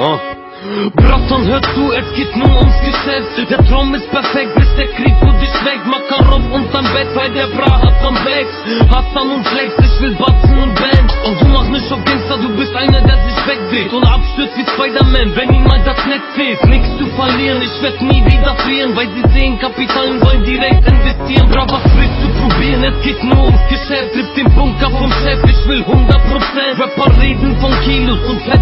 Oh. Braton, hör zu, es geht nur ums Geschäft. Der Traum ist perfekt, bis der Krieg wo dich weg. Makarov unterm Bett, weil der Bra hat vom Flex. Hassan und Flex, ich will Batzen und Band. Und du machst nicht auf Gangster, du bist einer, der sich wegdreht. Und abstürzt wie Spider-Man, wenn ihm mal das Netz fehlt. Nichts zu verlieren, ich werd nie wieder frieren. Weil sie sehen, Kapital und wollen direkt investieren. Bra, was willst du probieren? Es geht nur ums Geschäft. Trifft den Bunker vom Chef, ich will 100%. Rapper reden von Kilos und fetten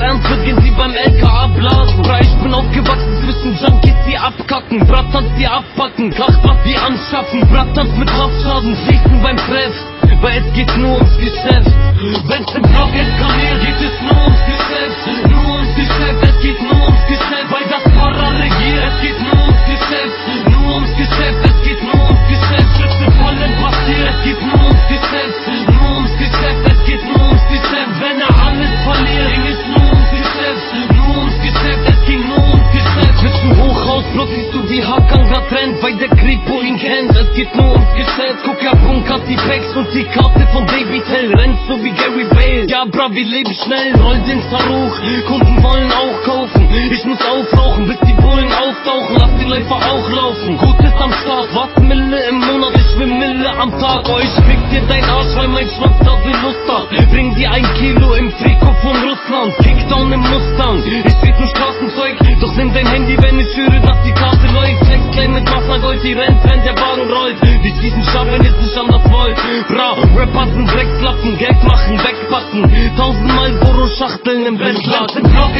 ernst wird, gehen sie beim LKA blasen. Bra, ich bin aufgewachsen zwischen Junkies, die abkacken. Brattans, die abpacken. Krach, was die anschaffen. Brattans mit Kraftschaden, fließen beim Treff. Weil es geht nur ums Geschäft. Wenn's im Block eskaliert, geht es nur ums Geschäft. Nur ums Geschäft, Hochhausblock siehst du wie Hakan grad rennt, weil der Krieg ihn kennt. Es geht nur ums Geschäft. Guck ja, Punk hat die Packs und die Karte von Babytel. Rennt so wie Gary Bale. Ja, bra, wir leben schnell, roll den Saruch. Kunden wollen auch kaufen. Ich muss aufrauchen, bis die Bullen auftauchen. Lass die Läufer auch laufen. Gut ist am Start, was Mille im Monat, ich will Mille am Tag. Oh, ich fick dir dein Arsch, weil mein Schwester will Lust hat. Bring dir ein Kilo im Trikot von Russland. Kickdown im Mustang. Ich red nur Straßenzeug, doch nimm dein Handy, wenn die rennt, wenn der Wagen rollt. Die schießen scharf, wenn es nicht anders wollt. Bra, Rapper sind Dreckslappen, Geld machen, wegpacken. Tausendmal Boro-Schachteln im Bett lassen. Block